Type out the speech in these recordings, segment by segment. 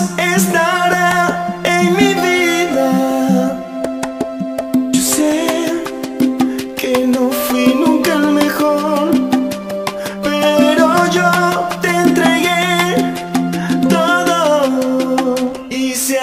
estará en mi vida. Yo sé que no fui nunca el mejor, pero yo te entregué todo y se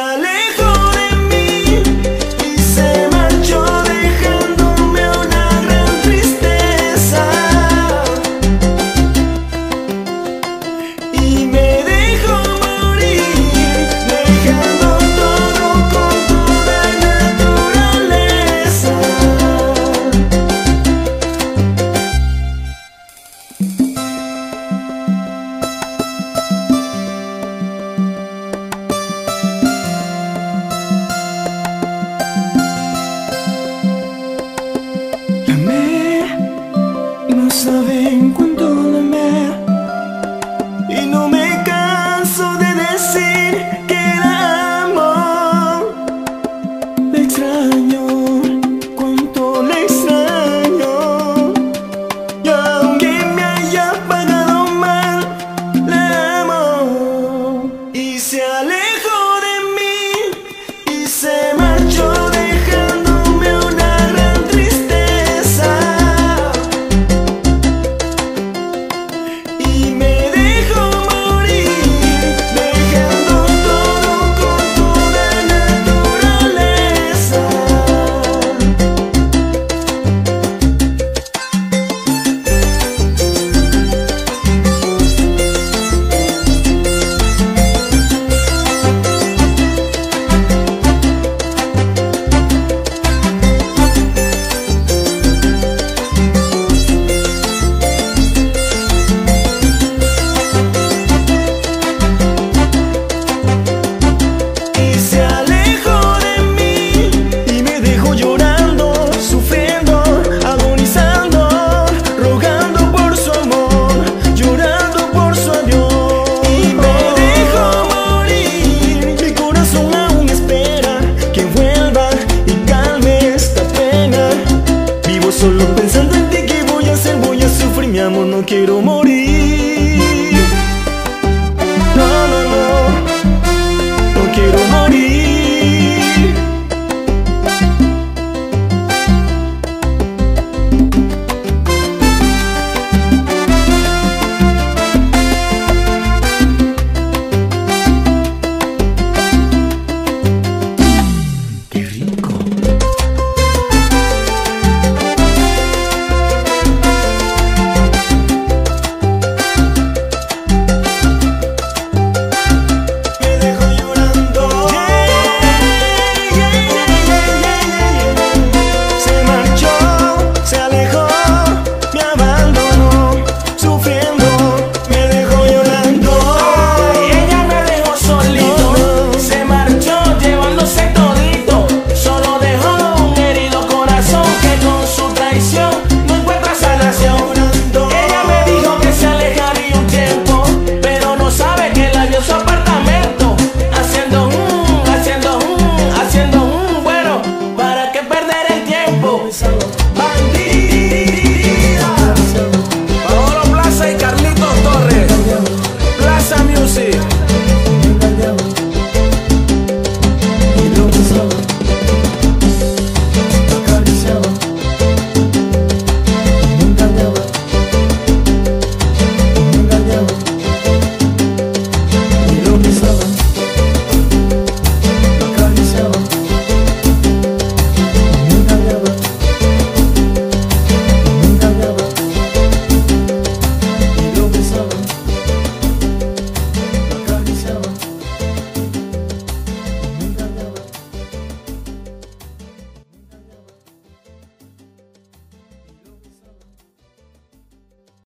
Solo pensando en ti que voy a hacer, voy a sufrir, mi amor, no quiero morir.